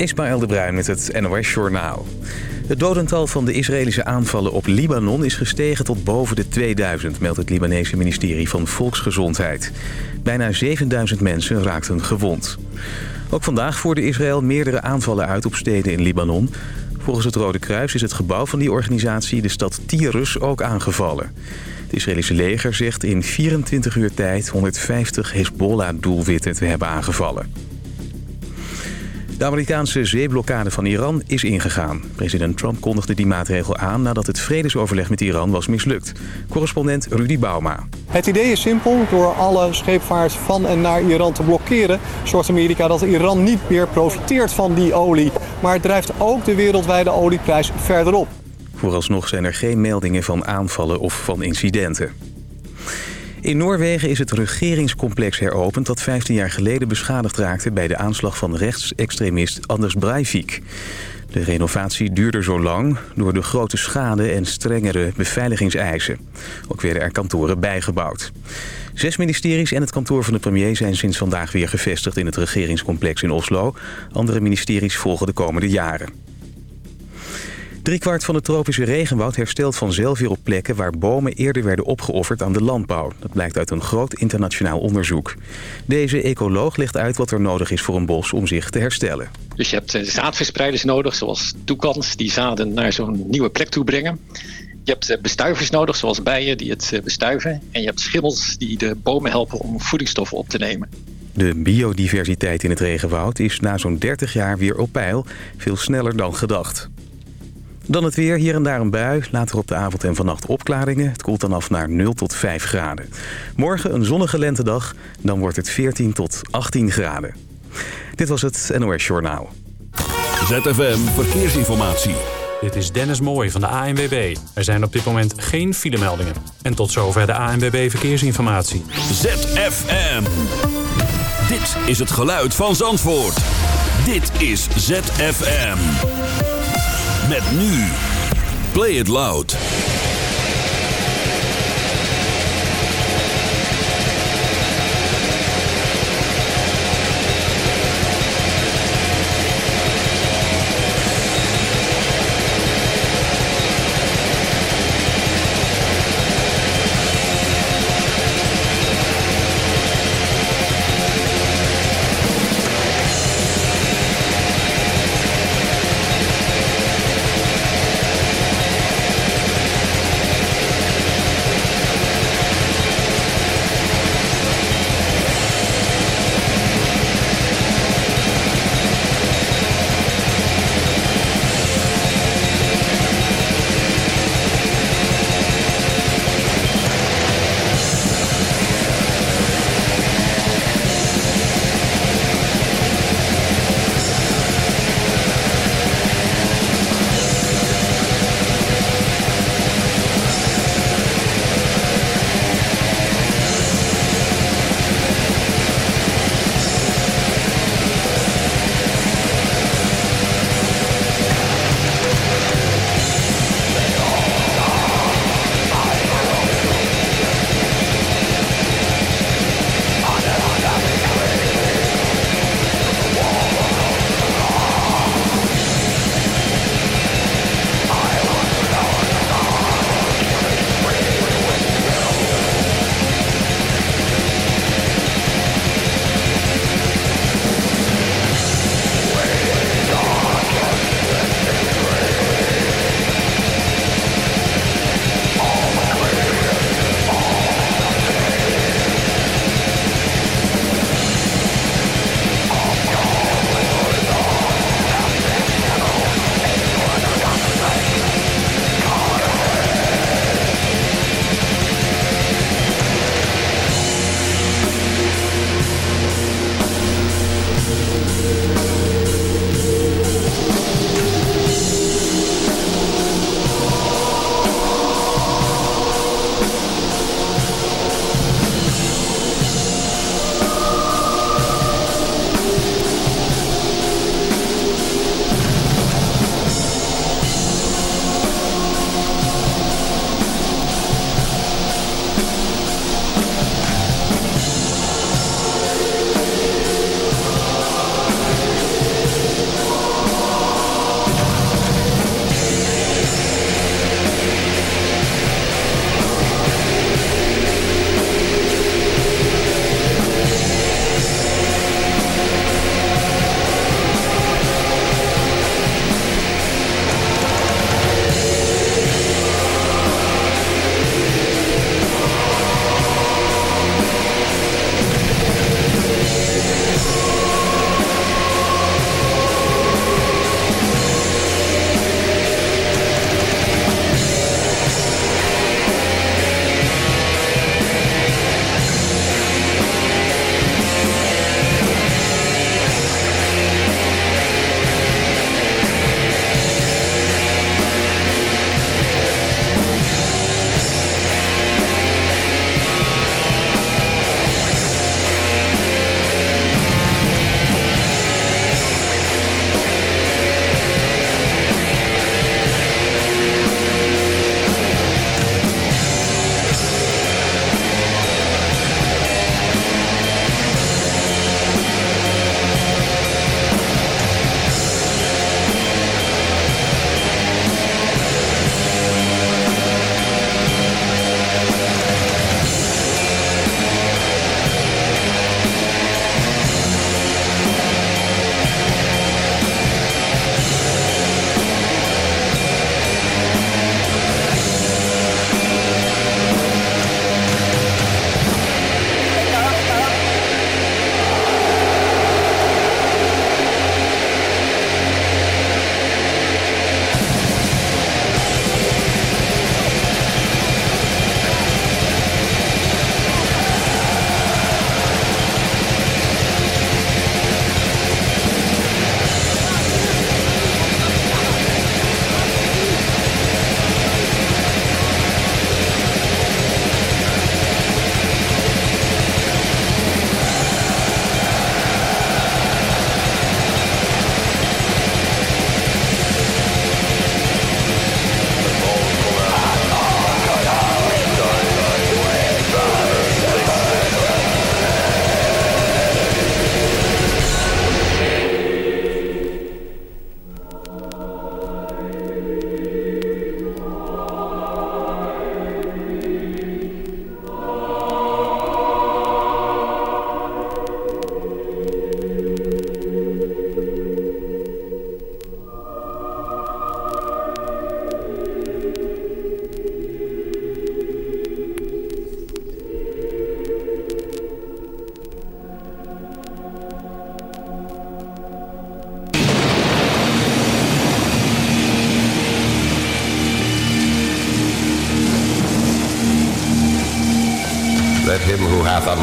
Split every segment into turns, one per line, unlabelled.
Ismaël de Bruin met het NOS Journaal. Het dodental van de Israëlische aanvallen op Libanon is gestegen tot boven de 2000, meldt het Libanese ministerie van Volksgezondheid. Bijna 7000 mensen raakten gewond. Ook vandaag voerde Israël meerdere aanvallen uit op steden in Libanon. Volgens het Rode Kruis is het gebouw van die organisatie, de stad Tyrus, ook aangevallen. Het Israëlische leger zegt in 24 uur tijd 150 Hezbollah-doelwitten te hebben aangevallen. De Amerikaanse zeeblokkade van Iran is ingegaan. President Trump kondigde die maatregel aan nadat het vredesoverleg met Iran was mislukt. Correspondent Rudy Bauma.
Het idee is simpel. Door alle scheepvaart van en naar Iran te blokkeren... zorgt Amerika dat Iran niet meer profiteert van die olie. Maar het drijft ook de wereldwijde olieprijs verder op.
Vooralsnog zijn er geen meldingen van aanvallen of van incidenten. In Noorwegen is het regeringscomplex heropend dat 15 jaar geleden beschadigd raakte bij de aanslag van rechtsextremist Anders Breivik. De renovatie duurde zo lang door de grote schade en strengere beveiligingseisen. Ook werden er kantoren bijgebouwd. Zes ministeries en het kantoor van de premier zijn sinds vandaag weer gevestigd in het regeringscomplex in Oslo. Andere ministeries volgen de komende jaren. Driekwart van het tropische regenwoud herstelt vanzelf weer op plekken... waar bomen eerder werden opgeofferd aan de landbouw. Dat blijkt uit een groot internationaal onderzoek. Deze ecoloog legt uit wat er nodig is voor een bos om zich te herstellen.
Dus je hebt eh, zaadverspreiders nodig, zoals toekans... die zaden naar zo'n nieuwe plek toe brengen. Je hebt eh, bestuivers nodig, zoals bijen die het eh, bestuiven. En je hebt schimmels die de bomen helpen om voedingsstoffen op te nemen.
De biodiversiteit in het regenwoud is na zo'n 30 jaar weer op peil. Veel sneller dan gedacht. Dan het weer, hier en daar een bui. Later op de avond en vannacht opklaringen. Het koelt dan af naar 0 tot 5 graden. Morgen een zonnige lentedag. Dan wordt het 14 tot 18 graden. Dit was het NOS Journaal.
ZFM Verkeersinformatie.
Dit is Dennis Mooij van de ANWB. Er zijn op dit moment geen filemeldingen. En tot zover de ANWB Verkeersinformatie.
ZFM. Dit is het geluid van Zandvoort. Dit is ZFM. Met nu. Play it loud.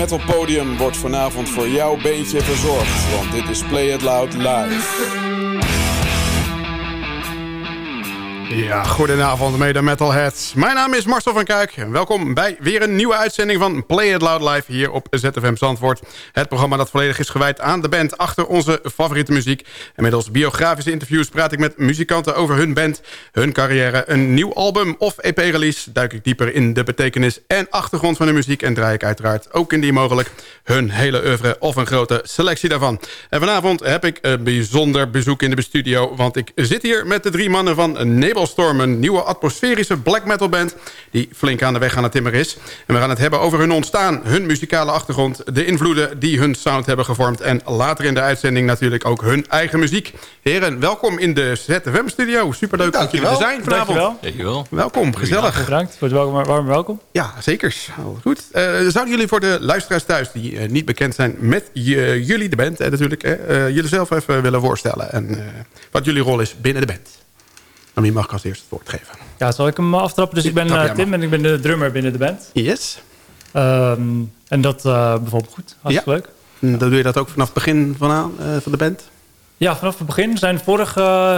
Metal Podium wordt vanavond voor jouw beentje verzorgd, want dit is Play It Loud live.
Ja, goedenavond mede metalheads. Mijn naam is Marcel van Kuik. Welkom bij weer een nieuwe uitzending van Play It Loud Live hier op ZFM Zandvoort. Het programma dat volledig is gewijd aan de band achter onze favoriete muziek. En middels biografische interviews praat ik met muzikanten over hun band, hun carrière, een nieuw album of EP-release. Duik ik dieper in de betekenis en achtergrond van de muziek en draai ik uiteraard ook indien mogelijk hun hele oeuvre of een grote selectie daarvan. En vanavond heb ik een bijzonder bezoek in de studio, want ik zit hier met de drie mannen van Nebel Storm, een nieuwe atmosferische black metal band... die flink aan de weg aan het timmer is. En we gaan het hebben over hun ontstaan, hun muzikale achtergrond... de invloeden die hun sound hebben gevormd... en later in de uitzending natuurlijk ook hun eigen muziek. Heren, welkom in de ZFM-studio. Superleuk dat jullie er zijn vanavond.
Dankjewel. Dankjewel.
Welkom, gezellig.
Bedankt voor het welkom, warm welkom.
Ja, zeker. Goed. Uh, zouden jullie voor de luisteraars thuis... die uh, niet bekend zijn met jullie, de band uh, natuurlijk... jullie zelf even willen voorstellen... en wat jullie rol is binnen de band? Aan wie mag ik als eerste het woord geven?
Ja, zal ik hem aftrappen? Dus ik ben uh, Tim en ik ben de drummer binnen de band.
Yes.
Um, en dat uh, bijvoorbeeld goed. Hartstikke
ja.
leuk.
En doe je dat ook vanaf het begin van, aan, uh, van de band?
Ja, vanaf het begin. We zijn vorig,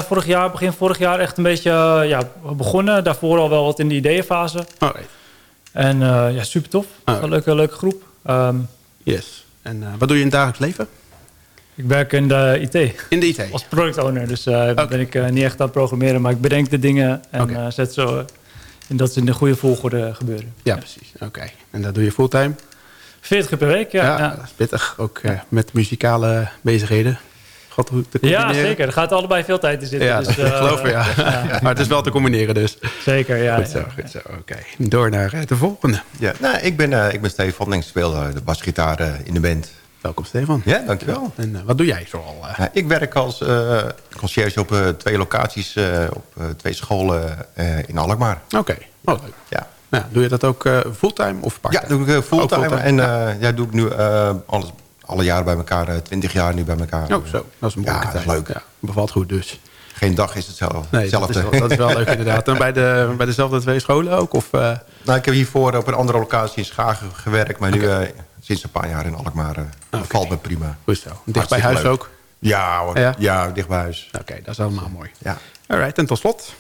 vorig jaar, begin vorig jaar echt een beetje ja, begonnen. Daarvoor al wel wat in de ideeënfase.
Alright.
En ja, super tof. Een leuke, leuke groep. Um,
yes. En wat doe je in het dagelijks leven?
Ik werk in de IT.
In de IT?
Als product owner. Dus okay. ben ik niet echt aan het programmeren. Maar ik bedenk de dingen en okay. zet zo in dat ze in de goede volgorde gebeuren.
Ja, ja. precies. Oké. Okay. En dat doe je fulltime?
40 uur per week, ja.
Ja, ja. dat is pittig. Ook met muzikale bezigheden. God, hoe te
ja, zeker. Er gaat allebei veel tijd in zitten.
Ja,
dus,
dat geloof ik, ja. ja. Maar het is wel te combineren dus.
Zeker, ja.
Goed zo, goed zo. Oké. Door naar de volgende.
Ja, nou, ik ben, ik ben Stefan en ik speel de basgitaar in de band.
Welkom Stefan.
Ja, dankjewel.
En uh, wat doe jij zoal? Uh?
Ja, ik werk als uh, conciërge op twee locaties, op twee scholen in Alkmaar.
Oké, okay. oh, leuk. Ja. Nou, doe je dat ook fulltime of part-time?
Ja, doe ik fulltime. fulltime. En ja. ja. doe ik nu alles, alle jaren bij elkaar, twintig jaar nu bij elkaar.
Oh, zo. Dat is een mooie
ja,
tijd.
leuk.
Ja, bevalt goed dus.
Geen dag is hetzelfde.
Nee, dat is, wel, dat is wel leuk inderdaad. En bij, de, bij dezelfde twee scholen ook? Of,
nou, ik heb hiervoor op een andere locatie in Schagen gewerkt, maar nu... Sinds een paar jaar in Alkmaar. Uh, okay. Valt me prima.
Goed zo. Dicht bij huis
leuk.
ook?
Ja hoor. Ja, ja dicht bij huis.
Oké, okay, dat is allemaal mooi.
Ja.
Alright, en tot slot?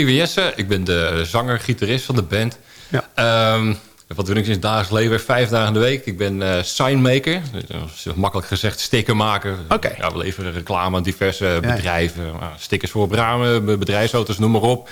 Ik ben Jesse. Ik ben de zanger, gitarist van de band.
Ja.
Um, wat doe ik sinds dagelijks leven? Vijf dagen in de week. Ik ben uh, signmaker. Dus, makkelijk gezegd stickermaker.
Okay.
Ja, we leveren reclame aan diverse ja, bedrijven. Ja. Stickers voor bramen, bedrijfsauto's, noem maar op.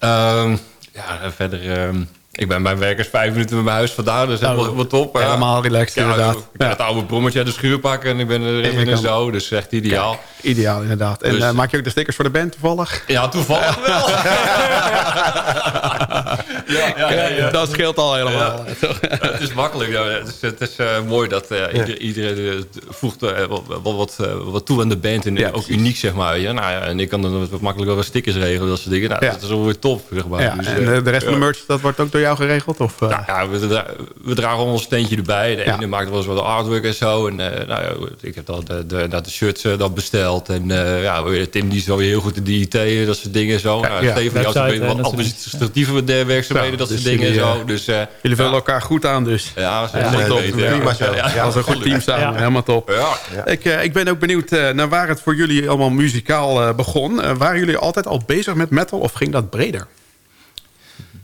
Um, ja, verder... Um, ik ben bij werkers vijf minuten met mijn huis vandaan, dus
Nou,
helemaal wat top. Ja.
Helemaal relaxed
Ja,
inderdaad.
Ik kan het oude brommetje uit de schuur pakken en ik ben er even en zo. Dus echt ideaal.
Kijk, ideaal inderdaad. En
Dus-
uh, maak je ook de stickers voor de band toevallig?
Ja, toevallig wel. ja, ja, ja, ja.
Dat scheelt al helemaal.
het is makkelijk. Ja. Het is, het is uh, mooi dat uh, ieder, iedereen uh, voegt uh, wat, wat, wat, wat toe aan de band. En
Ja,
ook
precies.
uniek, zeg maar. Ja, nou, ja, en ik kan dan wat makkelijk wel wat stickers regelen. Dat soort dingen. Nou,
Ja.
Dat is wel weer top, zeg maar.
Ja,
Dus,
en
eh,
de, de rest van de merch, dat wordt ook door jou geregeld? Of, uh,
Nou ja, we, dra we dragen allemaal een steentje erbij. De
Ja.
ene maakt wel eens wat artwork en zo. En uh, nou ja, ik heb dan de, de, de, de shirts uh, dat besteld. En uh, ja, Tim die is zo heel goed in de IT, dat soort dingen zo. Nou,
ja.
Steven die had
Website
een
en
beetje wat administratieve werkzaamheden, Dat soort
dus
dingen en zo. Dus, uh,
Jullie vullen
ja,
elkaar goed aan dus.
Ja, dat is.
Prima zo.
Ja, ja,
Als een goed team samen,
Ja.
helemaal top.
Ja.
Ik, uh, ik ben ook benieuwd uh, naar waar het voor jullie allemaal muzikaal uh, begon. Uh, waren jullie altijd al bezig met metal of ging dat breder?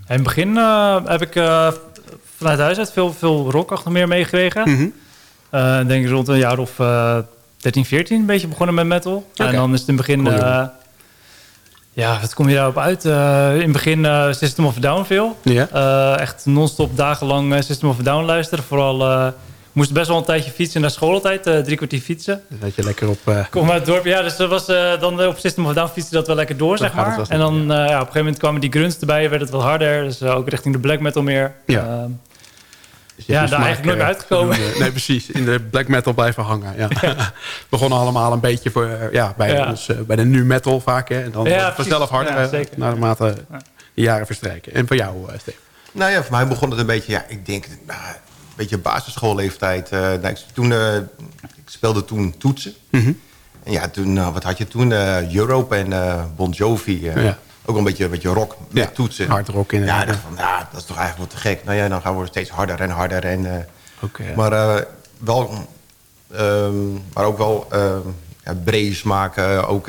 In het begin uh, heb ik uh, vanuit huis uit veel, veel rock achter meer meegekregen.
Mm -hmm.
uh, denk ik rond een jaar of 13, 14 een beetje begonnen met metal.
Okay.
En dan is het in het begin... Ja, wat kom je daarop uit? Uh, in het begin uh, System of a Down veel.
Ja.
Uh, echt non-stop dagenlang System of a Down luisteren. Vooral moest best wel een tijdje fietsen naar school altijd. drie kwartier fietsen.
Dat je lekker op...
Kom uit het dorp. Ja, dus dat was dan op System of a Down fietsen dat wel lekker door, zeg maar. En dan ja. ja. op een gegeven moment kwamen die grunts erbij. Werd het wat harder. Dus ook richting de black metal meer.
Ja.
Ja, daar eigenlijk nooit uitgekomen.
nee, precies. In de black metal blijven hangen. Ja. begonnen allemaal een beetje voor, ja, bij, ja. Ons, uh, bij de nu metal vaak. Hè, en dan ja, vanzelf harder ja, naarmate de jaren verstrijken. En voor jou, uh, Steve?
Nou ja, voor mij begon het een beetje, ja, ik denk, nou, een beetje basisschoolleeftijd. Uh, nou, ik, toen, ik speelde toen toetsen.
Mm -hmm.
En ja, toen, wat had je toen? Europe en Bon Jovi.
ja
ook een beetje, een beetje rock met
ja,
toetsen.
Hard rock in
Ja, van, ja, dat is toch eigenlijk wat te gek. Nou ja, dan gaan we steeds harder en harder. En, uh,
okay,
Maar uh, wel, um, maar ook wel uh, ja, brees maken. Ook,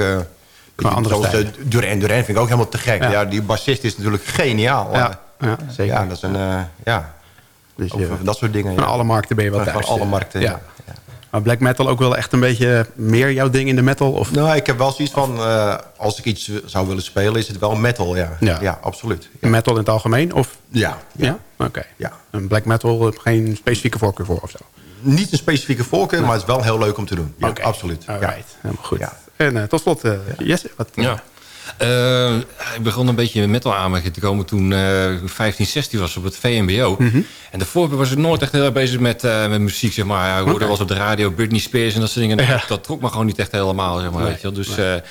zoals
de Duran Duran vind ik ook helemaal te gek. Ja. die bassist is natuurlijk geniaal.
Ja, ja zeker.
Ja, dat is een, ja.
Dus,
dat soort dingen.
Van alle markten ben je wel
thuis. Van alle markten, ja.
Maar black metal ook wel echt een beetje meer jouw ding in de metal? Of?
Nou, ik heb wel zoiets van... Uh, als ik iets zou willen spelen, is het wel metal, ja.
Ja,
ja absoluut. Ja.
Metal in het algemeen? Of?
Ja.
Ja? ja? Oké.
Okay. Ja.
Een black metal, geen specifieke voorkeur voor of zo?
Niet een specifieke voorkeur, maar het is wel heel leuk om te doen. Ja,
okay.
absoluut.
Alright, helemaal goed. En uh, tot slot, uh, Jesse, wat...
Ja. Uh, ik begon een beetje met metal aanmerking te komen toen uh, 15, 16 was op het VMBO.
Mm -hmm.
En daarvoor was ik nooit echt heel erg bezig met, uh, met muziek, zeg maar. Ik hoorde okay. eens op de radio Britney Spears en dat soort dingen.
Ja.
Dat trok me gewoon niet echt helemaal, zeg maar.
Nee.
Weet je wel. Dus,
Nee.
uh,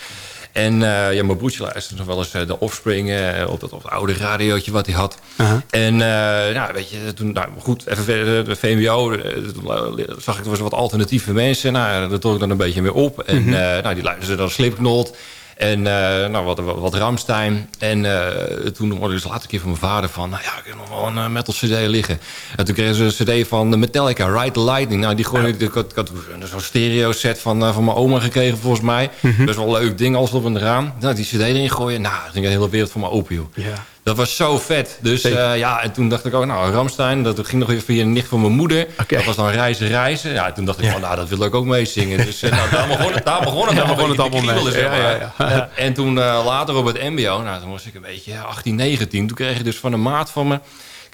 en ja, mijn broertje luisterde nog wel eens de Offspring op dat op het oude radiootje wat hij had.
-huh.
En ja, weet je, toen, nou goed, even verder, de VMBO, toen zag ik er was wat alternatieve mensen. Nou, daar trok ik dan een beetje mee op. En
Mhm.
nou, die luisterden dan Slipknot. En uh, nou, wat, wat, Ramstein. En uh, toen hoorde ik dus later een keer van mijn vader van... nou ja, ik heb nog wel een uh, metal cd liggen. En toen kregen ze een cd van Metallica, Ride the Lightning. Nou, die gewoon, ik, ik had, ik had zo'n stereo set van, van mijn oma gekregen volgens mij.
Mhm.
Best wel een leuk ding, alles op en eraan. Nou, die cd erin gooien. Nou, ging de hele wereld voor me open, joh.
Ja.
Dat was zo vet. Dus uh, ja, en toen dacht ik ook, nou, Ramstein, dat ging nog even via een nicht van mijn moeder.
Okay.
Dat was dan reizen, reizen. Ja, toen dacht ik
Ja.
van, nou, dat wil ik ook meezingen. Dus uh, nou, daar begon het, daar begon het,
Daar begon het allemaal mee. Ja,
zeg maar.
ja, ja.
En toen uh, later op het mbo, nou, toen was ik een beetje 18, 19. Toen kreeg ik dus van een maat van me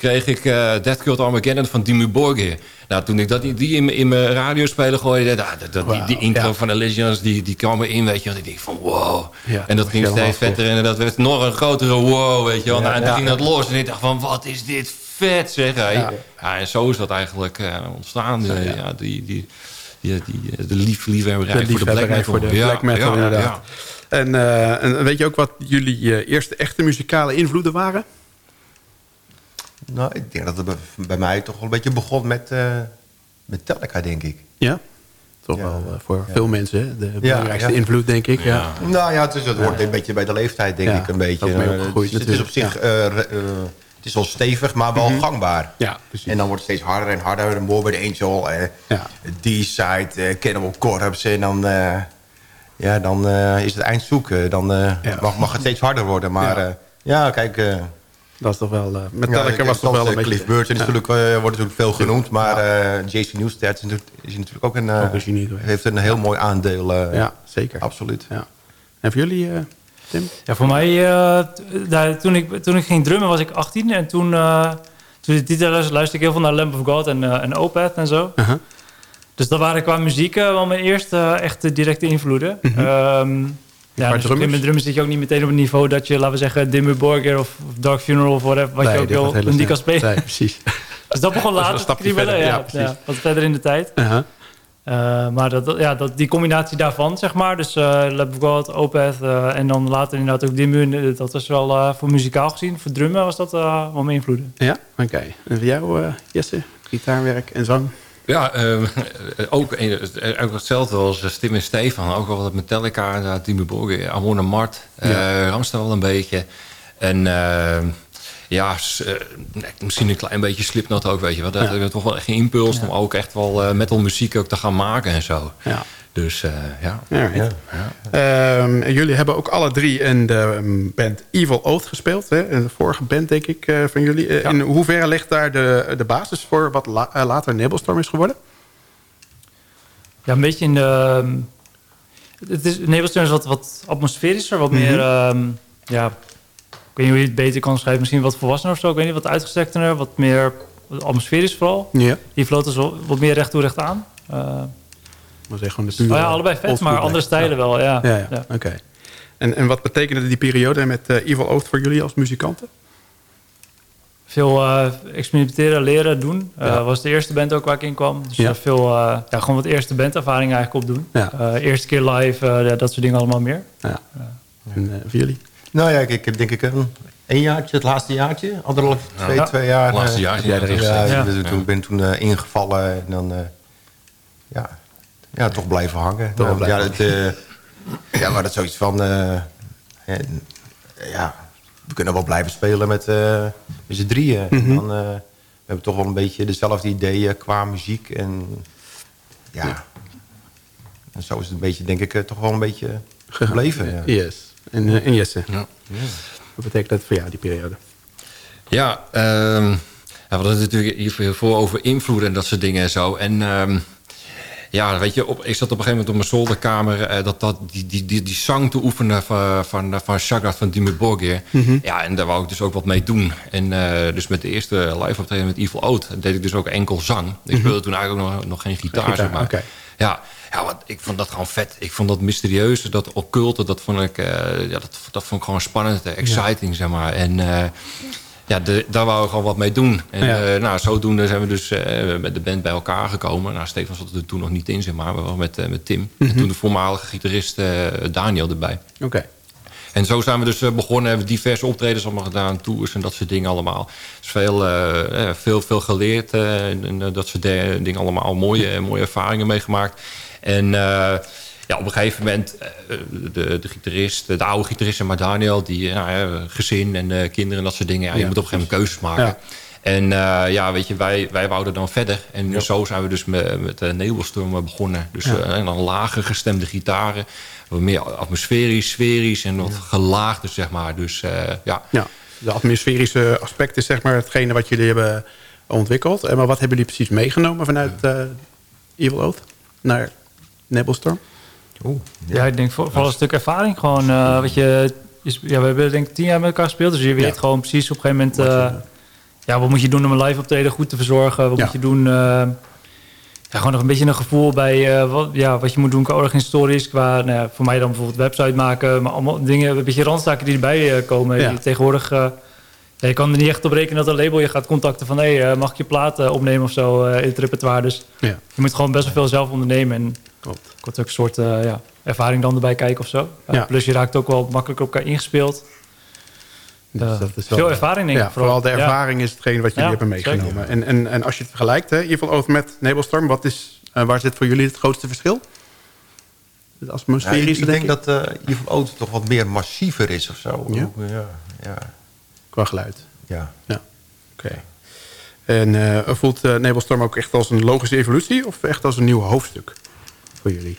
kreeg ik uh, Death Cult Armageddon van Dimmu Borgir. Nou, toen ik dat, die in, in mijn radiospeler gooide... Dat, dat, dat,
Wow,
die, die intro
ja.
van de Legends, die, die kwam erin, weet je wel. Ik denk van, wow.
Ja,
en dat ging steeds vetter en dat werd nog een grotere wow, weet je wel.
Ja,
nou, en toen ging dat los en ik dacht van, wat is dit vet, zeg. Hey.
Ja.
En zo is dat eigenlijk uh, ontstaan.
Zo,
Ja, die, die, die, die, de lief, liefhebberij
De
voor de black metal.
voor de black metal, inderdaad. En, uh, en weet je ook wat jullie eerste echte muzikale invloeden waren?
Nou, ik denk dat het bij, bij mij toch wel een beetje begon met uh, Metallica, denk ik.
Ja? Toch
Ja.
wel uh, voor
Ja.
veel mensen de belangrijkste
ja.
invloed, denk ik. Ja.
Nou ja, het, is, het hoort een beetje bij de leeftijd, denk ik, een beetje. Eh,
opgegroeid
het, is- het is op zich... eh, eh, het is wel stevig, maar wel
Mhm.
gangbaar.
Ja, precies.
En dan wordt het steeds harder en harder. En Morbid Angel, eh. D-Side, eh, Cannibal Corpse. En dan, eh, ja, dan eh, is het eind zoeken. Dan eh, mag, mag het steeds harder worden. Maar
ja
kijk... eh,
Dat is toch wel... uh, Metallica
ja,
was toch wel een
Cliff
beetje...
Burton is
ja.
natuurlijk, uh, wordt natuurlijk veel genoemd. Maar uh, Jason Newsted is natuurlijk, is natuurlijk ook een... Uh,
Ook een genie
heeft een heel mooi aandeel. Uh,
Ja, zeker.
Absoluut.
Ja. En voor jullie, uh, Tim?
Ja, voor mij, uh, daar, toen, ik, toen ik ging drummen was ik 18. En toen, uh, toen ik die tijd luisterde, ik heel veel naar Lamp of God en, uh, en Opeth en zo.
Uh -huh.
Dus dat waren qua muziek uh, wel mijn eerste echte directe invloeden.
Mhm.
Um, ja, dus
drummers?
met zit je ook niet meteen op het niveau dat je, laten we zeggen, Dimmu Borgir of, of Dark Funeral of whatever, wat
Nee,
je ook wil, die
snel.
kan spelen.
Nee, precies.
Dus dat begon
Dat
later te
stapje
kriebelen,
verder,
ja,
ja, precies.
ja, wat verder in de tijd.
Uh -huh.
Uh, maar dat, ja, dat, die combinatie daarvan, zeg maar. Dus uh, Lab of God, Opeth uh, en dan later inderdaad ook Dimmu. En, Dat was wel voor muzikaal gezien. Voor drummen was dat wel mijn invloeden.
Ja, oké. Okay. En voor jou, Jesse? Gitaarwerk en zang?
Ja, uh, ook, ook hetzelfde als Stim en Stefan. Ook wel wat Metallica, Dimmu Borgir, Amon Mart.
Ja.
Wel een beetje. En uh, ja, misschien een klein beetje Slipknot ook, weet je wel. Dat
Ja.
heeft toch wel echt een impuls
Ja.
om ook echt wel uh, metal muziek ook te gaan maken en zo.
Ja.
Dus uh, ja.
Alright. Ehm, en jullie hebben ook alle drie in de um, band Evil Oath gespeeld. Hè? In de vorige band, denk ik, uh, van jullie. Uh, In hoeverre ligt daar de, de basis voor wat la uh, later Nebelstorm is geworden?
Ja, een beetje in de... um, Het is, Nebelstorm is wat, wat atmosferischer, wat
Mhm.
meer... Um, ja, ik weet niet hoe je het beter kan schrijven. Misschien wat volwassener of zo. Ik weet niet, wat uitgestrekter, wat meer atmosferisch vooral.
Ja.
Die vloot is wel wat meer recht toe recht aan.
Gewoon de
pure, oh ja, allebei vet, maar andere stijlen ja. wel, ja.
Ja, ja. ja. oké. En, en wat betekende die periode met uh, Evil Oath voor jullie als muzikanten?
Veel uh, experimenteren, leren, doen. Uh, ja. was de eerste band ook waar ik in kwam. Dus ja. veel, uh, ja, gewoon wat eerste bandervaring eigenlijk opdoen. Ja. eerste keer live, ja, dat soort dingen allemaal meer.
Ja. En voor jullie?
Nou ja, ik, ik heb denk ik een, een jaartje, het laatste jaartje. Anderhalf, twee, twee jaar. Het
laatste jaar.
Ja, ja, ja, Toen ben toen ingevallen en dan ja, ja, toch blijven hangen.
Toch blijven
ja, het, ja, maar dat is zoiets van... ja, we kunnen wel blijven spelen met, uh, met z'n drieën. Mm -hmm. dan, uh, we hebben toch wel een beetje dezelfde ideeën qua muziek. En ja, ja. En zo is het een beetje, denk ik, toch wel een beetje gebleven. Ja.
Yes. En, uh, en Jesse? Ja. Wat betekent dat voor jou, die periode?
Ja, um, ja we hadden het natuurlijk hiervoor over invloed en dat soort dingen en zo. En... Um, ja, weet je, op, ik zat op een gegeven moment op mijn zolderkamer... Uh, dat, dat, die, die, die, die zang te oefenen van, van, van Chagrat van Dimmu Borgir. Mm -hmm. Ja, en daar wou ik dus ook wat mee doen. En uh, dus met de eerste live optreden met Evil Oat... deed ik dus ook enkel zang. Ik speelde mm -hmm. toen eigenlijk ook nog, nog geen gitaar, gitaar zeg maar.
Okay.
Ja, ja wat, ik vond dat gewoon vet. Ik vond dat mysterieuze, dat occulte, dat vond ik, uh, ja, dat, dat vond ik gewoon spannend, exciting, ja. zeg maar. En ja, de, daar wou we gewoon wat mee doen. En ja. uh, nou, zodoende zijn we dus uh, met de band bij elkaar gekomen. Nou, Stefan zat er toen nog niet in, zeg maar. We waren met, uh, met Tim. Mm -hmm. En toen de voormalige gitarist Daniel erbij.
Oké. Okay.
En zo zijn we dus begonnen. Hebben diverse optredens allemaal gedaan. Tours en dat soort dingen allemaal. Dus veel, veel, veel geleerd. en dat soort dingen allemaal. Mooie, mooie ervaringen meegemaakt. En ja, op een gegeven moment, de, de gitarist, de oude gitarist, maar Daniel, die nou, gezin en uh, kinderen en dat soort dingen. Ja, je ja, moet op een gegeven moment keuzes maken. Ja. En uh, ja, weet je, wij, wij wouden dan verder. En ja. zo zijn we dus met, met uh, Nebelstorm begonnen. Dus ja. uh, en dan lager gestemde gitaren. Wat meer atmosferisch, sferisch en wat gelaagder, zeg maar. Dus ja.
ja. De atmosferische aspect is zeg maar hetgene wat jullie hebben ontwikkeld. Maar wat hebben jullie precies meegenomen vanuit Evil Oath naar Nebelstorm?
Oeh, ja. ja. ik denk voor, vooral een stuk ervaring. Gewoon, uh, wat je, ja, we hebben denk ik tien jaar met elkaar gespeeld. Dus je weet ja. gewoon precies op een gegeven moment... Uh, ja, wat moet je doen om een live optreden goed te verzorgen? Wat moet je doen... Uh, ja, gewoon nog een beetje een gevoel bij wat, ja, wat je moet doen qua organisatorisch. Qua, nou ja, voor mij dan bijvoorbeeld website maken. Maar allemaal dingen, een beetje randzaken die erbij komen. Die tegenwoordig... Ja, je kan er niet echt op rekenen dat een label je gaat contacten van... hé, hey, mag ik je platen opnemen of zo in het repertoire. Dus je moet gewoon best wel veel zelf ondernemen. En
Klopt.
Ik had ook een soort uh, ja, ervaring dan erbij kijken of zo. Uh, ja. Plus je raakt ook wel makkelijk op elkaar ingespeeld. Dus dat is veel ervaring denk ik.
Ja, vooral de ervaring is hetgeen wat jullie hebben meegenomen. En, en, en als je het vergelijkt, hè, Evil Oath met Nebelstorm... Wat is, waar zit voor jullie het grootste verschil?
Het atmosferische, ja, ik, ik denk, denk dat Evil Oath toch wat meer massiever is of zo.
Ja?
Ja, ja.
Qua geluid?
Ja.
ja. Oké. Okay. En uh, voelt uh, Nebelstorm ook echt als een logische evolutie... of echt als een nieuw hoofdstuk voor jullie?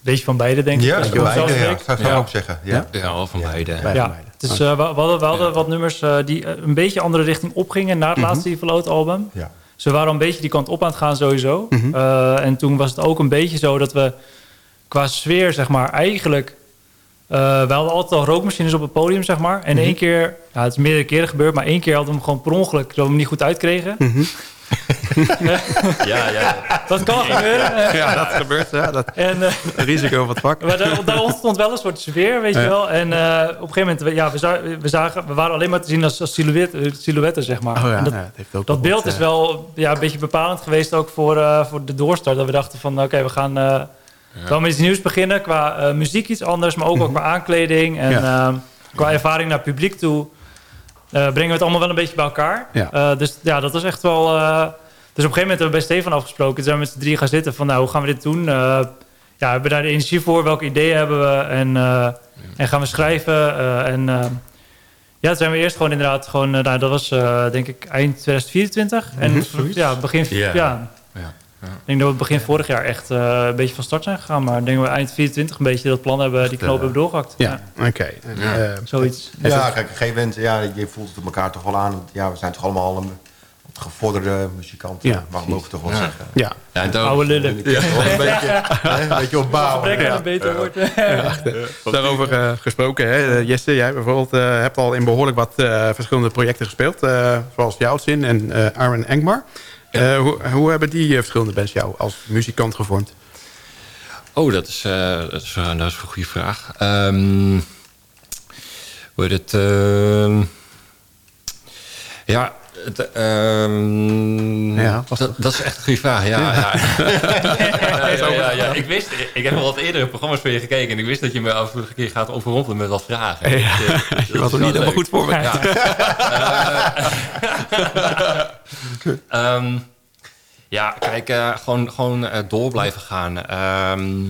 Beetje van beide, denk ik.
Ja, van beide, ja. Dat zou ik ja. ook zeggen. Ja,
ja van beide.
Ja, ja. Het is, uh, we, hadden, we hadden wat nummers uh, die een beetje andere richting opgingen... na het mm -hmm. laatste Evil album.
Ja.
Ze waren een beetje die kant op aan het gaan sowieso. Mm -hmm. uh, en toen was het ook een beetje zo dat we qua sfeer, zeg maar, eigenlijk... Uh, we hadden altijd al rookmachines op het podium, zeg maar. En mm -hmm. één keer, ja, het is meerdere keren gebeurd... maar één keer hadden we hem gewoon per ongeluk... dat we hem niet goed uitkregen.
Ja, ja.
Dat kan gebeuren.
Ja, dat gebeurt. Ja, dat en, uh, risico van het vak.
Maar daar, daar, ontstond wel een soort sfeer, weet je wel. En uh, op een gegeven moment, ja, we, zagen, we, zagen, we waren alleen maar te zien als, als silhouetten, silhouetten, zeg maar.
Oh, ja,
dat,
ja, dat,
dat beeld is wel ja, een beetje bepalend geweest ook voor, uh, voor de doorstart. Dat we dachten van, oké, okay, we gaan ja. met iets nieuws beginnen. Qua muziek iets anders, maar ook, ook qua aankleding. En qua ervaring naar publiek toe. Brengen we het allemaal wel een beetje bij elkaar.
Ja.
dus ja, dat was echt wel... Dus op een gegeven moment hebben we bij Stefan afgesproken. Toen zijn we met z'n drie gaan zitten van, nou, hoe gaan we dit doen? Ja, hebben we daar de energie voor? Welke ideeën hebben we? En, en gaan we schrijven? En ja, toen zijn we eerst gewoon inderdaad, gewoon, nou, dat was denk ik eind 2024. En mm -hmm. ja, begin, ja. ja. Ja. Ik denk dat we begin vorig jaar echt uh, een beetje van start zijn gegaan. Maar denken we eind 24 een beetje dat plan hebben, die knoop hebben doorgehakt.
Ja, ja. oké. Okay.
Ja. Uh, Zoiets.
Ja, kijk, op een gegeven moment, ja, je voelt het op elkaar toch wel aan. Ja, we zijn toch allemaal een gevorderde muzikanten,
Ja,
mag mogen toch wel
Ja.
zeggen.
Ja.
Ja, en dan-
Oude lullen.
Een beetje, hè, een beetje opbouwen. Ja.
beter woord.
Daarover eh, gesproken, hè. Eh, Jesse, jij bijvoorbeeld eh, hebt al in behoorlijk wat eh, verschillende projecten gespeeld. eh, zoals Joutzin en eh Aaron Engmar. Eh, hoe, hoe hebben die eh, verschillende bands jou als muzikant gevormd?
Oh, dat is, eh, dat is, is een goede vraag. Ehm hoe heet het? ehm, ja, het, ehm,
Ja,
dat, dat is echt een goede vraag. Ja, ja. ja, ja, ja, ja. Ik wist, ik heb al wat eerdere programma's voor je gekeken en ik wist dat je me af en toe een keer gaat overrompelen met wat vragen.
Ja,
Dus, eh, dat
je was er niet helemaal goed voor me.
Ja. Eh, ehm, ja, kijk, eh, gewoon, gewoon eh, door blijven gaan. Ehm,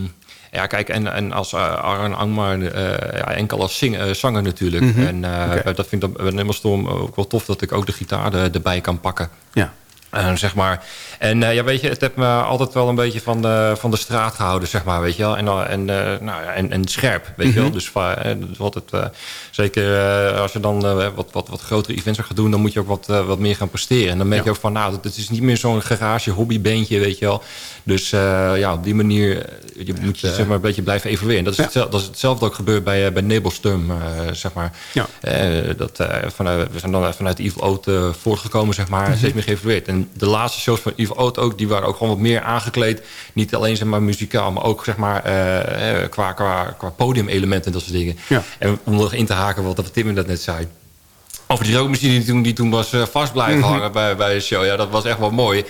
ja, kijk, en, en als uh, Aaron Angmar, eh, ja, enkel als zing, eh, zanger natuurlijk.
Mhm.
En eh, dat vind ik dan bij Nemmelstorm ook wel tof dat ik ook de gitaar er- erbij kan pakken.
Ja.
Eh, zeg maar. En eh, ja, weet je, het heeft me altijd wel een beetje van de, van de straat gehouden, zeg maar, weet je wel. En, dan- en, eh, nou, ja, en, en scherp, weet je wel.
Mhm.
Dus, eh, is altijd, eh, zeker eh, als je dan eh, wat, wat, wat grotere events gaat doen... dan moet je ook wat, eh, wat meer gaan presteren. En dan merk je
Ja.
ook van, nou, het is niet meer zo'n garage hobbybandje, weet je wel. Dus eh, ja, op die manier eh, je moet je zeg maar, een beetje blijven evolueren. En dat is,
Ja.
hetzelfde, dat is hetzelfde ook gebeurd bij, eh, bij Nebelsturm, eh, zeg maar.
Ja.
Eh, dat, eh, vanuit, we zijn dan vanuit Evil Oat eh, voortgekomen, zeg maar,
Mhm.
steeds meer geëvolueerd. En de laatste shows van Evil Oat ook, die waren ook gewoon wat meer aangekleed. Niet alleen zeg maar, muzikaal, maar ook zeg maar, eh, qua, qua, qua podiumelementen en dat soort dingen.
Ja.
En om nog in te haken wat, wat Tim dat net zei. Over die rookmachine die toen, die toen was eh, vast blijven
Mhm.
hangen bij, bij de show. Ja, dat was echt wel mooi.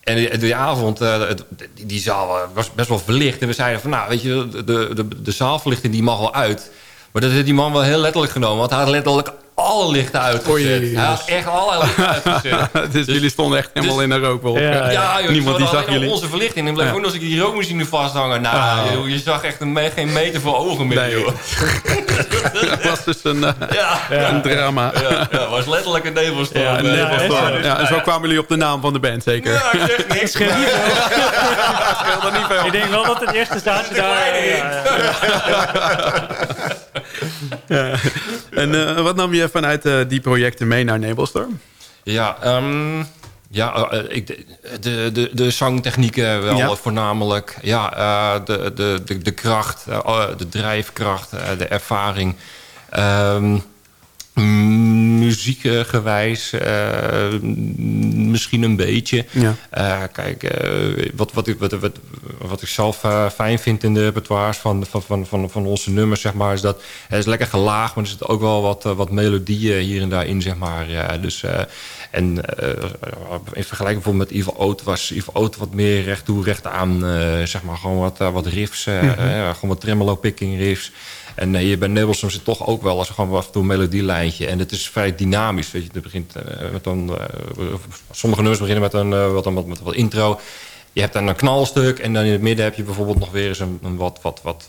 En die, die avond, die, die zaal was best wel verlicht. En we zeiden van, nou, weet je, de, de, de zaalverlichting die mag wel uit. Maar dat heeft die man wel heel letterlijk genomen. Want hij had letterlijk alle lichten uitgezet.
Oei.
Hij had echt alle lichten uitgezet.
dus, jullie stonden echt helemaal
dus-
in een rookwolk.
Ja,
Ja, joh,
Niemand die zag jullie.
op onze verlichting. En bleef
Ja.
ook nog eens die rookmachine vasthangen. Nou,
Ah.
joh, je zag echt een geen meter voor ogen meer,
Nee.
joh.
dat was dus een, eh,
Ja.
een drama.
Ja, ja, was letterlijk een nevelstorm.
Ja, een
Eh,
Ja, en zo kwamen jullie op de naam van de band, zeker?
Ja, ik zeg niks.
scheelt niet
veel.
Ik denk wel dat het eerste staartje daar...
En eh, wat nam je vanuit eh, die projecten mee naar Nebelstorm?
Ja, ehm, ja eh, ik, de, de, de, zangtechnieken wel
Ja.
voornamelijk. Ja, de, de, de, de kracht, oh, de drijfkracht, de ervaring. Ehm muziekgewijs eh, misschien een beetje.
Ja.
Eh, kijk, eh, wat, wat, ik, wat, wat, wat ik zelf fijn vind in de repertoires van, van, van, van, van onze nummers, zeg maar, is dat het is lekker gelaagd, maar er zit ook wel wat, wat melodieën hier en daar in, zeg maar. Dus, en in vergelijking bijvoorbeeld met Evil Oat was Evil Oat wat meer recht toe, recht aan, zeg maar, gewoon wat, wat riffs,
Mhm.
gewoon wat tremolo picking riffs. En hier bij Nebelstorm zit toch ook wel als gewoon af en toe een melodielijntje. En het is vrij dynamisch. Weet je, het begint eh, met een, eh, sommige nummers beginnen met een eh, wat, wat, met wat intro. Je hebt dan een knalstuk en dan in het midden heb je bijvoorbeeld nog weer eens een, een wat, wat, wat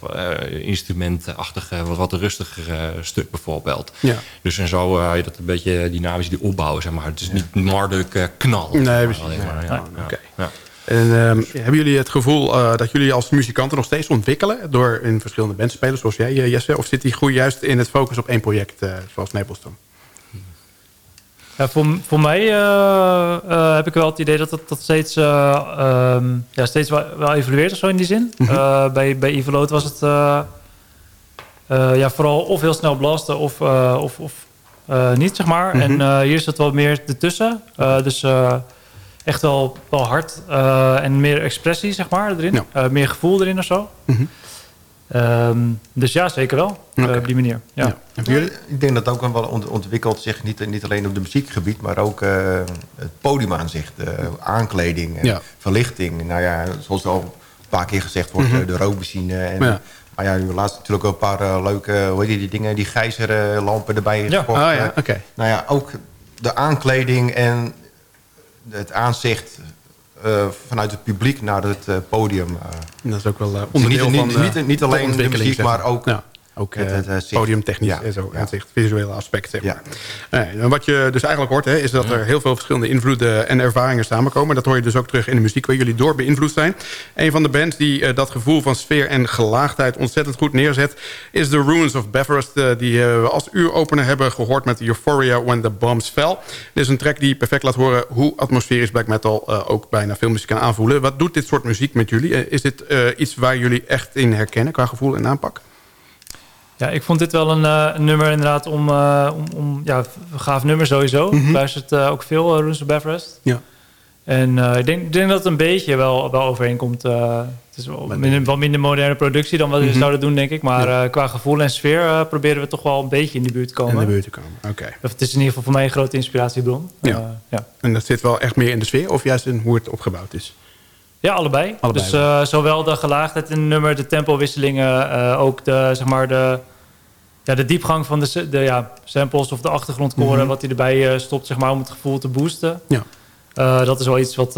instrumentachtige, wat, wat rustiger stuk bijvoorbeeld.
Ja.
Dus en zo uh, je dat een beetje dynamisch die opbouwen, zeg maar. Het is niet Marduk uh, knal.
Nee, precies.
maar, ja, ja,
Oké.
ja.
En ehm, hebben jullie het gevoel eh, dat jullie als muzikanten nog steeds ontwikkelen... door in verschillende bands te spelen, zoals jij, eh, Jesse? Of zit die groei juist in het focus op één project, eh, zoals Nebelstorm?
Ja, voor, voor mij heb ik wel het idee dat dat, dat steeds, eh, ehm, ja, steeds wel, wel evolueert of zo in die zin.
Mhm.
Bij, bij was het ja, vooral of heel snel blasten of, of, of niet, zeg maar.
Mhm.
En hier is het wel meer ertussen. Dus echt wel, wel hard eh, en meer expressie, zeg maar, erin.
Ja.
Eh, meer gevoel erin of zo.
Mhm.
Ehm, dus ja, zeker wel. eh, op die manier. Ja.
Ja.
Ik denk dat het ook wel ont- ontwikkelt zich niet, niet alleen op de muziekgebied, maar ook eh, het podiumaanzicht, uh, aankleding,
Ja.
verlichting. Nou ja, zoals al een paar keer gezegd wordt,
Mhm.
de rookmachine. En,
Ja.
Maar ja, nu laatst natuurlijk ook een paar uh, leuke, hoe heet die, die dingen, die gijzerlampen erbij
Ja.
gekocht.
Ah ja, oké.
Nou ja, ook de aankleding en het aanzicht uh, vanuit het publiek naar het uh, podium.
Dat is ook wel uh,
dus
onderdeel
niet,
van
niet,
uh,
niet, niet alleen de muziek,
zeg
maar ook
ja. Ook het, podiumtechnisch en zo. Ja. Het visuele aspect, zeg maar. Ja. wat je dus eigenlijk hoort, hè, is dat er heel veel verschillende invloeden en ervaringen samenkomen. Dat hoor je dus ook terug in de muziek waar jullie door beïnvloed zijn. Een van de bands die dat gevoel van sfeer en gelaagdheid ontzettend goed neerzet... is The Ruins of Bathurst, die we als uuropener hebben gehoord met Euphoria When the Bombs Fell. Dit is een track die perfect laat horen hoe atmosferisch black metal ook bijna veel kan aanvoelen. Wat doet dit soort muziek met jullie? Is dit iets waar jullie echt in herkennen qua gevoel en aanpak?
Ja, ik vond dit wel een, uh, nummer inderdaad om, uh, om, om, ja, een gaaf nummer sowieso. Mm -hmm. Luistert uh, ook veel uh, Befrest. Ja. En ik denk, denk dat het een beetje wel, wel overeenkomt. het is wel minder, wat minder moderne productie dan wat we mm -hmm. zouden doen, denk ik. Maar ja. qua gevoel en sfeer proberen we toch wel een beetje in de buurt te komen.
In de buurt te komen, oké. Okay.
Het is in ieder geval voor mij een grote inspiratiebron.
Ja. ja. En dat zit wel echt meer in de sfeer of juist in hoe het opgebouwd is?
Ja, allebei. allebei dus uh, zowel de gelaagdheid in het nummer, de tempowisselingen, uh, ook de, zeg maar de, ja, de diepgang van de, de ja, samples of de achtergrondkoren, mm -hmm. wat hij erbij uh, stopt, zeg maar, om het gevoel te boosten. Ja. dat is wel iets wat,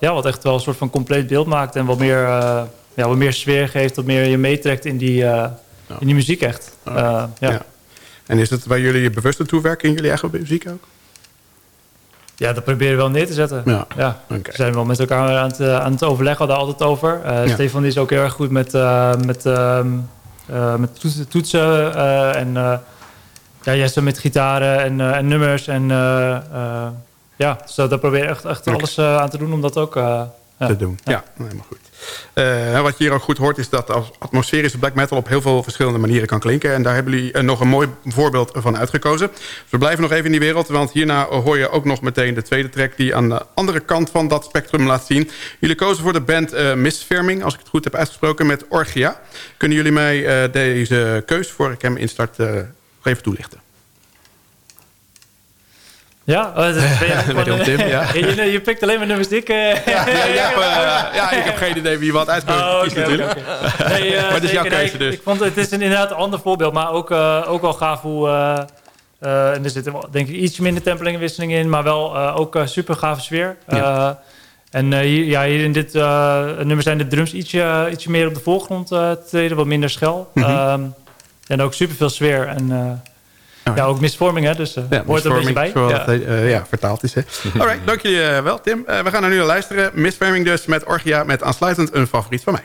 ja, wat echt wel een soort van compleet beeld maakt en wat meer, ja, wat meer sfeer geeft, wat meer je meetrekt in die, ja. in die muziek echt. ja. ja.
En is het bij jullie bewust naartoe werken in jullie eigen muziek ook?
Ja, dat proberen we wel neer te zetten. Ja. ja. Okay. We zijn wel met elkaar aan het, aan het overleggen, daar altijd over. Uh, ja. Stefan is ook heel erg goed met, uh, met, uh, met toetsen, toetsen en ja, Jesse met gitaren en, en nummers. En ja, dus daar proberen we echt, echt okay. alles aan te doen om dat ook
te doen. Ja, helemaal goed. Uh, wat je hier ook goed hoort is dat atmosferische black metal op heel veel verschillende manieren kan klinken. En daar hebben jullie uh, nog een mooi voorbeeld van uitgekozen. We blijven nog even in die wereld, want hierna hoor je ook nog meteen de tweede track die aan de andere kant van dat spectrum laat zien. Jullie kozen voor de band uh, Misfirming, als ik het goed heb uitgesproken, met Orgia. Kunnen jullie mij deze keus voor ik hem instart even toelichten?
Ja, oh,
van, Tim, ja.
je, je, pikt alleen maar nummers dik. Uh,
ja, ja, uh, ja, ik heb geen idee wie wat uitkomt. Oh, okay, natuurlijk. Okay, okay. Nee, uh, maar het is jouw keuze dus.
Ik, vond het is een, inderdaad een ander voorbeeld, maar ook, ook wel gaaf hoe... en er zitten denk ik iets minder tempelingenwisseling in, maar wel ook super gave sfeer. Ja. En hier, ja, hier in dit nummer zijn de drums ietsje, ietsje meer op de voorgrond treden, wat minder schel. Mm -hmm. um, en ook super veel sfeer. En ja, ook misvorming, hè? Dus uh, ja, hoort er een beetje bij.
Zoals ja. Het, uh, ja, vertaald is. Hè. Alright, dank jullie uh, wel, Tim. we gaan er nu naar luisteren. Misvorming dus met Orgia, met aansluitend een favoriet van mij.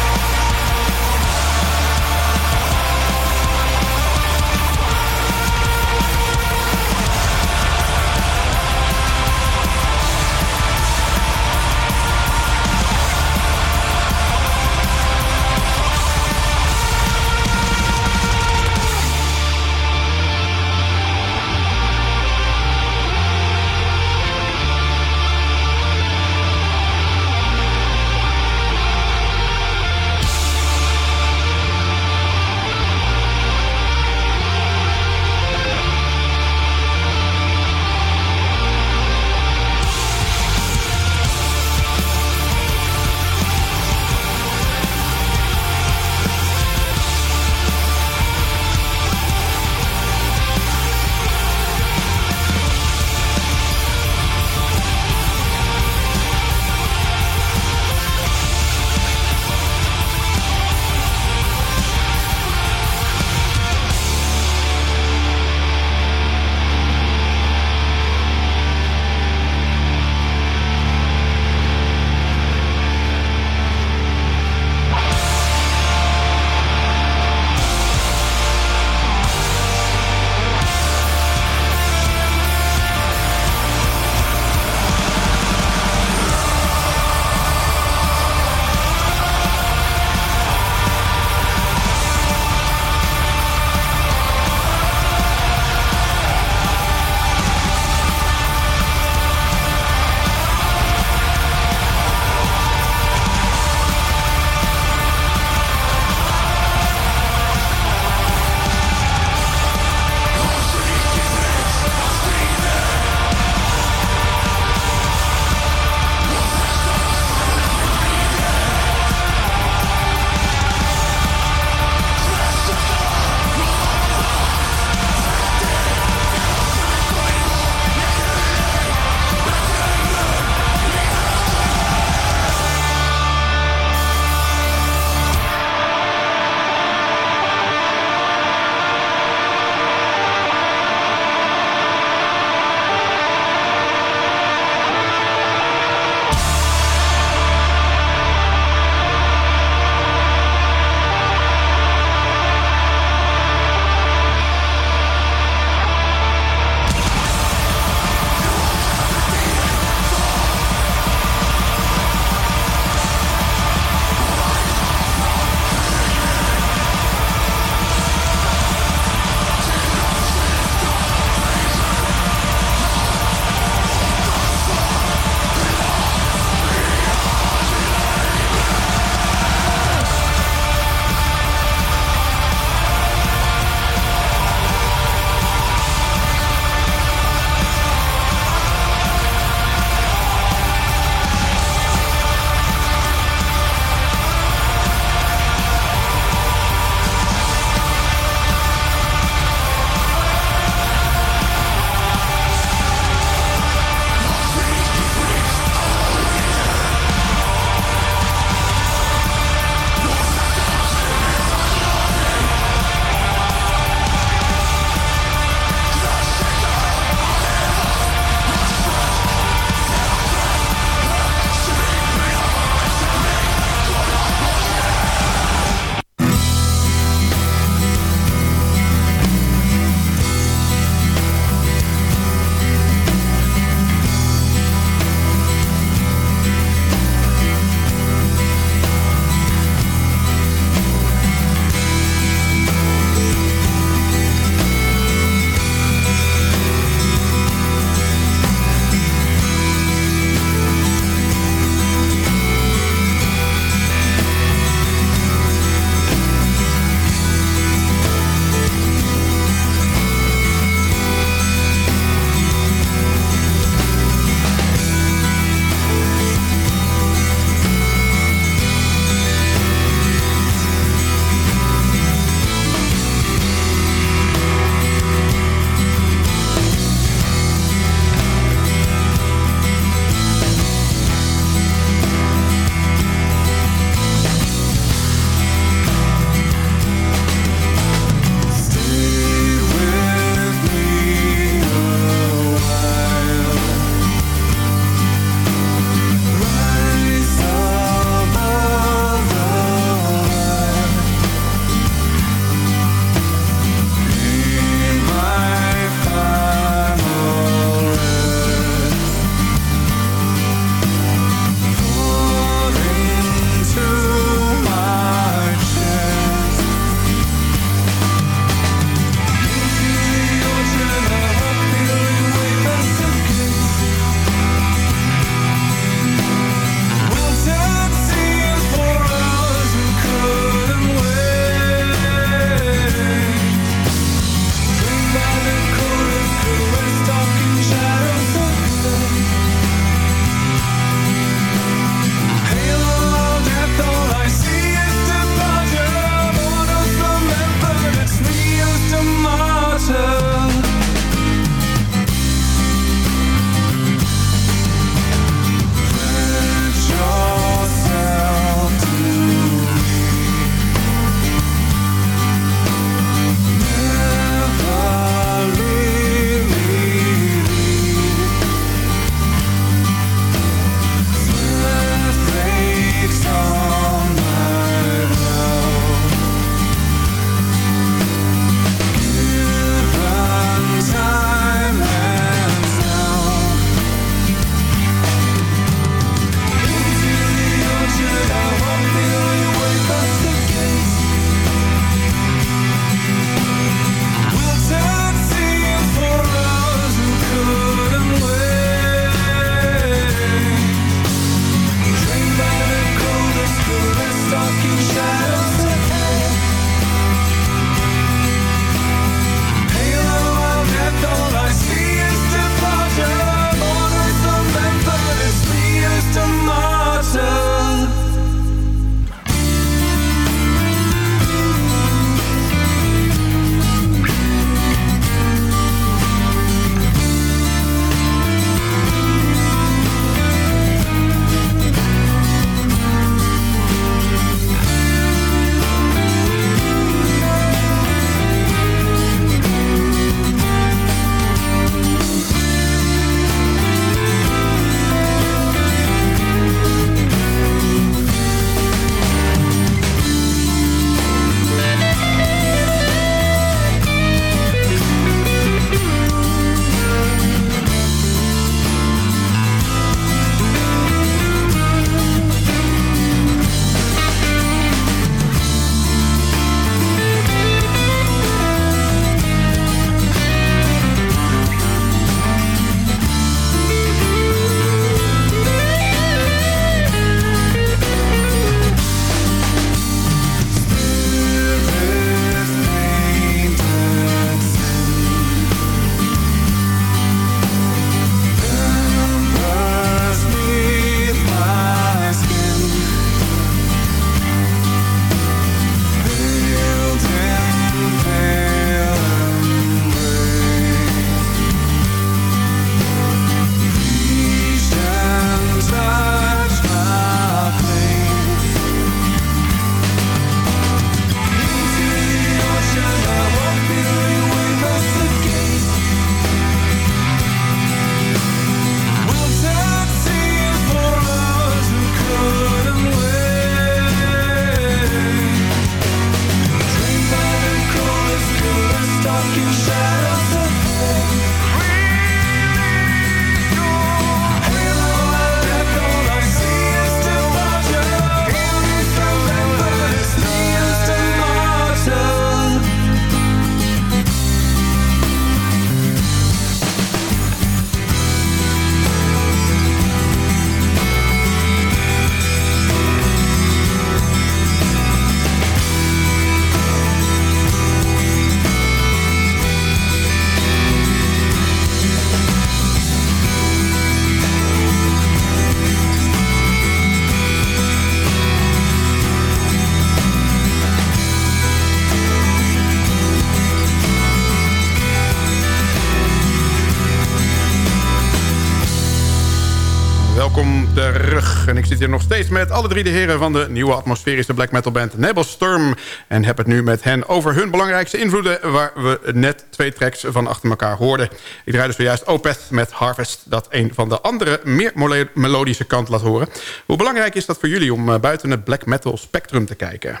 Zit hier nog steeds met alle drie de heren van de nieuwe atmosferische black metal band Nebelstorm. En heb het nu met hen over hun belangrijkste invloeden... waar we net twee tracks van achter elkaar hoorden. Ik draai dus zojuist Opeth met Harvest... dat een van de andere, meer melodische kant laat horen. Hoe belangrijk is dat voor jullie om eh, buiten het black metal spectrum te kijken?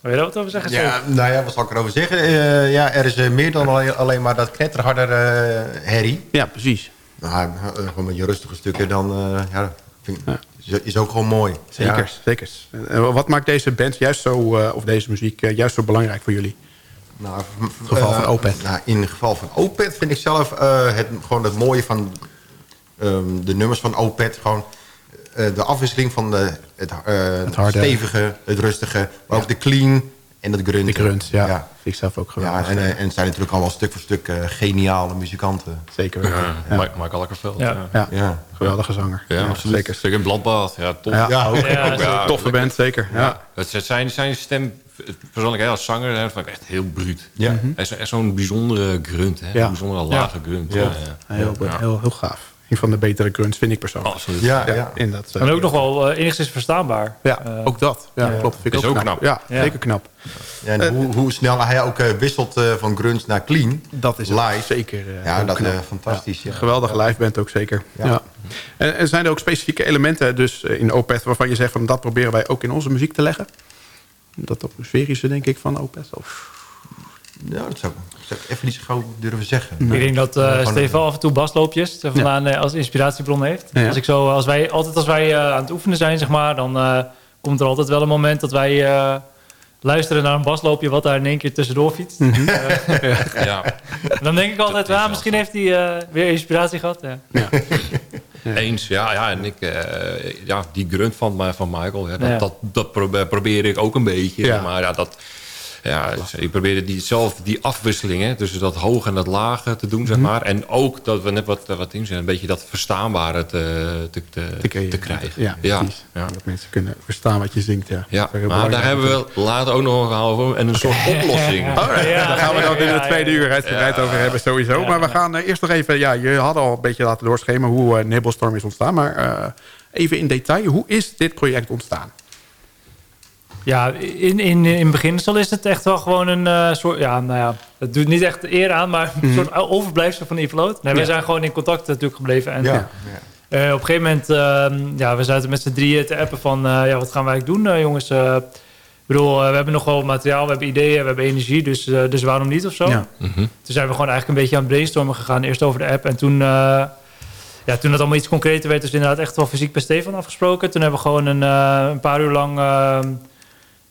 Wil je daar wat over zeggen?
Ja, nou ja, wat zal ik erover zeggen? Uh, ja, er is uh, meer dan alleen, alleen, maar dat knetterharder uh, herrie.
Ja, precies.
Nou, gewoon met je rustige stukken, dan ja, vind, ja. Is, is, ook gewoon mooi.
Zeker, ja. zeker. wat maakt deze band juist zo, of deze muziek juist zo belangrijk voor jullie?
Nou,
in het geval van Opeth.
Nou, in het geval van Opeth vind ik zelf het, gewoon het mooie van um, de nummers van Opeth. Gewoon de afwisseling van de, het, het, stevige, het rustige, maar ook de clean en het grunt.
De grunt, ja. ja. Vind ik zelf ook geweldig.
Ja, en, en zijn natuurlijk allemaal stuk voor stuk uh, geniale muzikanten.
Zeker.
Ja, ja. Michael Akkerveld.
Ja. Ja. ja. geweldige zanger.
Ja, absoluut. Zeker. Stuk in Bladbad. Ja, tof.
Ja, ook, ook, toffe band, zeker. Ja.
Het zijn, zijn stem, persoonlijk als zanger, hè, vind ik echt heel bruut.
Ja.
Hij is echt zo'n bijzondere grunt. Hè? Een bijzondere lage grunt. Ja.
Heel, heel, heel gaaf een van de betere grunts, vind ik persoonlijk.
Absoluut.
Ja, ja.
In dat,
en ook nog wel uh, enigszins verstaanbaar.
Ja, uh, ook dat. Ja, ja. klopt. Vind ik
is ook knap.
knap. Ja, zeker knap.
Ja, en hoe, hoe, snel hij ook uh, wisselt van grunts naar clean.
Dat is
live.
zeker
Ja, dat is fantastisch. Ja.
Geweldige live band ook zeker. Ja. En, en, zijn er ook specifieke elementen dus in Opeth... waarvan je zegt van dat proberen wij ook in onze muziek te leggen? Dat atmosferische denk ik van Opeth? Of...
Ja, dat zou, zou ik even niet zo gauw durven zeggen.
Ik denk dat uh, Stefan af en toe basloopjes vandaan ja. als inspiratiebron heeft. Ja. Als ik zo, als wij, altijd als wij uh, aan het oefenen zijn, zeg maar, dan uh, komt er altijd wel een moment dat wij luisteren naar een basloopje wat daar in één keer tussendoor fietst. Mm -hmm. ja. Dan denk ik altijd, ja, misschien heeft hij weer inspiratie gehad. Ja.
Eens, ja, ja. En ik, ja, die grunt van, van Michael, hè, dat, dat, dat, probeer ik ook een beetje. Maar ja, dat ja, ik probeerde die, zelf die afwisselingen tussen dat hoge en dat lage te doen, zeg maar. En ook dat we net wat, wat in zijn, een beetje dat verstaanbare te, te, te, te krijgen.
Ja, ja, ja. Dat mensen kunnen verstaan wat je zingt, ja.
ja maar daar hebben we later ook nog een verhaal over en een soort oplossing.
Oh, ja, daar gaan we dan in de tweede uur uitgebreid over hebben, sowieso. Maar we gaan uh, eerst nog even, ja, je had al een beetje laten doorschemen hoe uh, Nebelstorm is ontstaan. Maar uh, even in detail, hoe is dit project ontstaan?
Ja, in, in, in beginsel is het echt wel gewoon een uh, soort... Ja, nou ja, het doet niet echt eer aan, maar een soort overblijfsel van Eveloot. Nee, ja. wij zijn gewoon in contact natuurlijk gebleven. En, ja. Uh, op een gegeven moment, uh, ja, we zaten met z'n drieën te appen van... ja, wat gaan wij doen, jongens? ik bedoel, we hebben nog wel materiaal, we hebben ideeën, we hebben energie. Dus, dus waarom niet of zo? Ja. Mm -hmm. Toen zijn we gewoon eigenlijk een beetje aan het brainstormen gegaan. Eerst over de app en toen... ja, toen het allemaal iets concreter werd, dus inderdaad echt wel fysiek bij Stefan afgesproken. Toen hebben we gewoon een, een paar uur lang uh,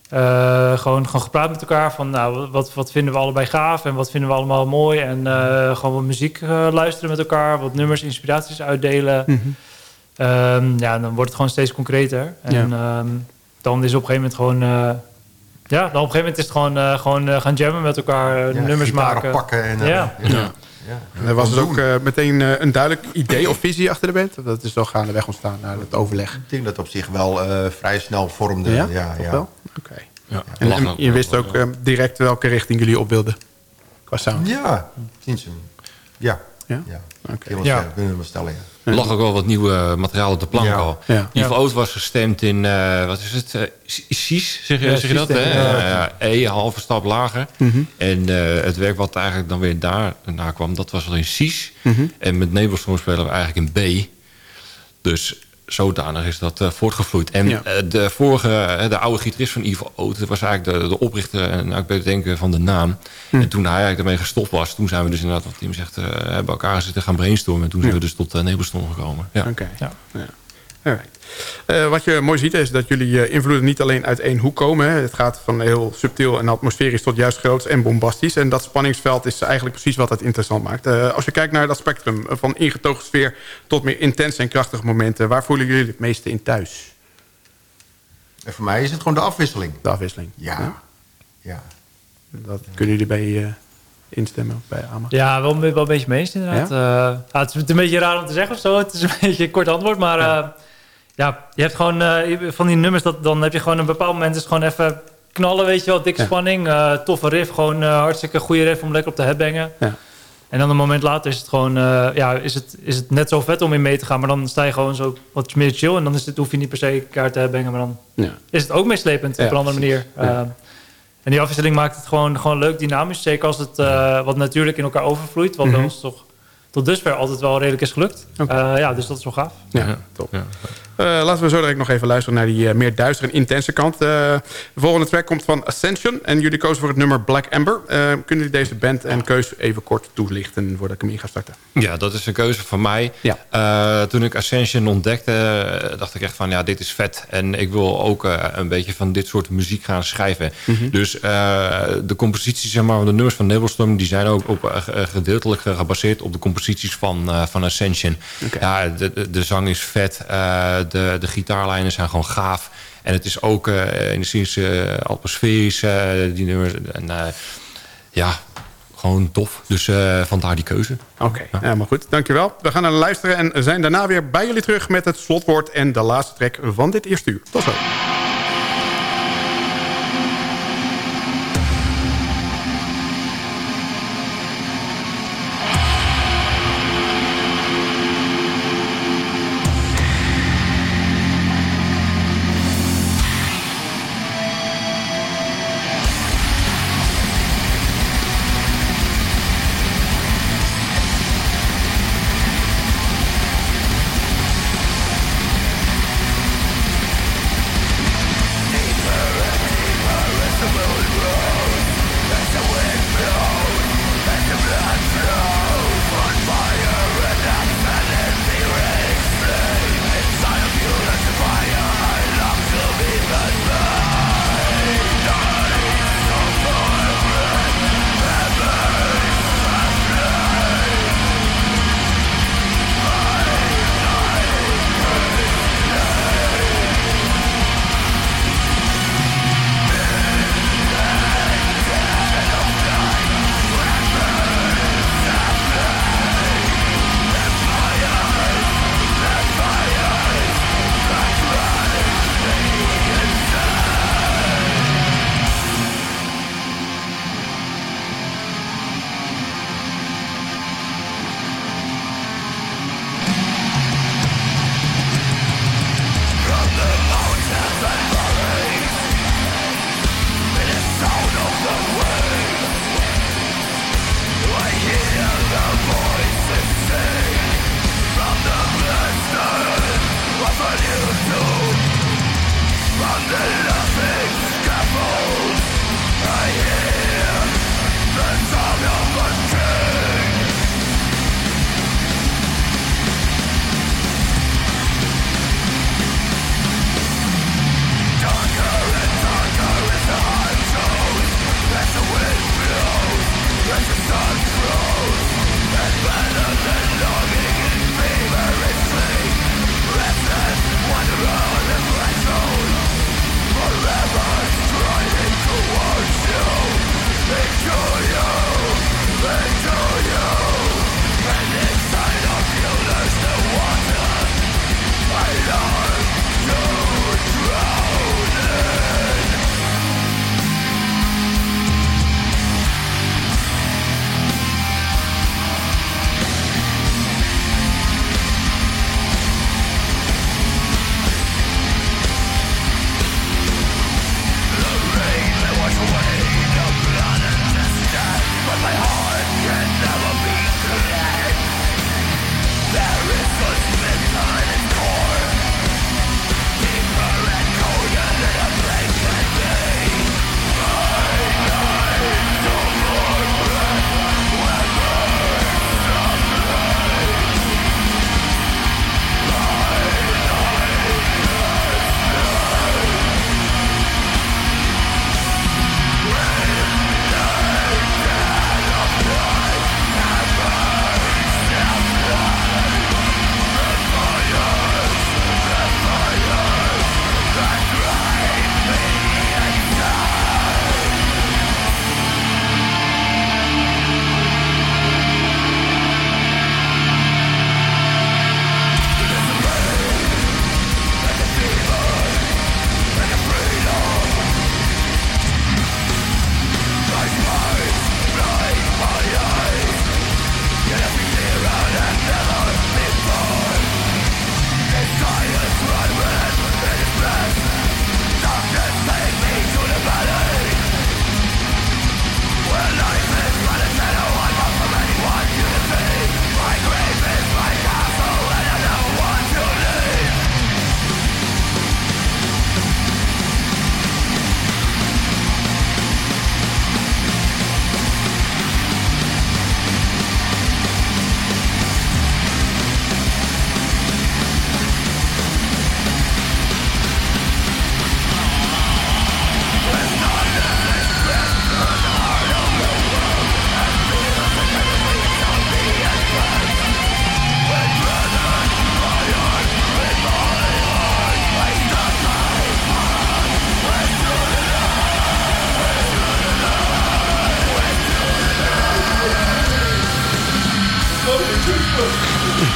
gewoon, gewoon gepraat met elkaar van nou, wat, wat vinden we allebei gaaf en wat vinden we allemaal mooi. En uh, gewoon wat muziek uh, luisteren met elkaar, wat nummers, inspiraties uitdelen. Mm -hmm. um, ja, dan wordt het gewoon steeds concreter. En ja. um, dan is op een gegeven moment gewoon... ja, dan op een gegeven moment is het gewoon, gewoon gaan jammen met elkaar,
ja,
nummers maken.
pakken. En,
ja.
ja. Ja. En er was dus ook uh, meteen uh, een duidelijk idee of visie achter de band? Dat is wel gaandeweg ontstaan naar het overleg.
Ik denk dat het op zich wel uh, vrij snel vormde.
Ja,
ja, ja.
wel? Oké. Okay. Ja, en, en, je wist ook direct welke richting jullie op wilden? Qua sound?
Ja, sinds een... Ja.
Ja?
Ja. Okay. ja. kunnen we stellen, ja.
Er lag ook wel wat nieuwe materiaal op de plank ja. al. Ja. Ivo Oot was gestemd in, uh, wat is het, uh, SIS, zeg ja, zeg je dat? Hè? Ja. Uh, e, halve stap lager. Mm -hmm. En het werk wat eigenlijk dan weer daarna kwam, dat was wel in SIS. Mm -hmm. En met Nebelstorm spelen we eigenlijk in B. Dus zodanig is dat uh, voortgevloeid. En ja. uh, de vorige, uh, de oude gitarist van Ivo Oot... was eigenlijk de, de oprichter, en nou, ik weet het denken van de naam. Hm. En toen hij eigenlijk ermee gestopt was... toen zijn we dus inderdaad, wat team zegt... hebben elkaar zitten gaan brainstormen. En toen ja. zijn we dus tot uh, Nebelstorm gekomen. Ja.
Oké. Okay. Ja. Uh, wat je mooi ziet is dat jullie uh, invloeden niet alleen uit één hoek komen. Hè. Het gaat van heel subtiel en atmosferisch tot juist groots en bombastisch. En dat spanningsveld is eigenlijk precies wat het interessant maakt. Uh, als je kijkt naar dat spectrum van ingetogen sfeer tot meer intense en krachtige momenten... waar voelen jullie het meeste in thuis?
En voor mij is het gewoon de afwisseling.
De afwisseling?
Ja. ja. ja.
Dat kunnen jullie bij instemmen bij Amma?
Ja, wel, wel een beetje meest inderdaad. Ja? Uh, het is een beetje raar om te zeggen of zo. Het is een beetje een kort antwoord, maar... Ja. Uh, ja, je hebt gewoon uh, van die nummers, dat, dan heb je gewoon een bepaald moment... is gewoon even knallen, weet je wel, dikke ja. spanning. toffe riff, gewoon hartstikke goede riff om lekker op te headbangen. Ja. En dan een moment later is het gewoon, uh, ja, is het, is het net zo vet om in mee te gaan. Maar dan sta je gewoon zo wat meer chill. En dan is het, hoef je niet per se kaart te hebben. Maar dan ja. is het ook meeslepend op een andere manier. Uh, en die afwisseling maakt het gewoon, gewoon leuk, dynamisch. Zeker als het uh, wat natuurlijk in elkaar overvloeit. Wat mm -hmm. ons toch tot dusver altijd wel redelijk is gelukt. Okay. ja, dus dat is wel gaaf.
Ja, top. Uh, laten we zo direct nog even luisteren naar die uh, meer duistere en intense kant. Uh, de volgende track komt van Ascension. En jullie kozen voor het nummer Black Amber. kunnen jullie deze band en keuze even kort toelichten... voordat ik hem in ga starten?
Ja, dat is een keuze van mij. Ja. toen ik Ascension ontdekte, dacht ik echt van... ja, dit is vet. En ik wil ook een beetje van dit soort muziek gaan schrijven. Mm -hmm. Dus de composities, zeg maar, de nummers van Nebelstorm... die zijn ook op, gedeeltelijk gebaseerd op de composities van, van Ascension. Okay. Ja, de, de, de, zang is vet de, de gitaarlijnen zijn gewoon gaaf. En het is ook uh, atmosferisch, uh, die nummers. En, ja, gewoon tof. Dus vandaar die keuze.
Oké, okay, ja. helemaal goed. Dankjewel. We gaan naar luisteren en zijn daarna weer bij jullie terug... met het slotwoord en de laatste track van dit eerste uur. Tot zo.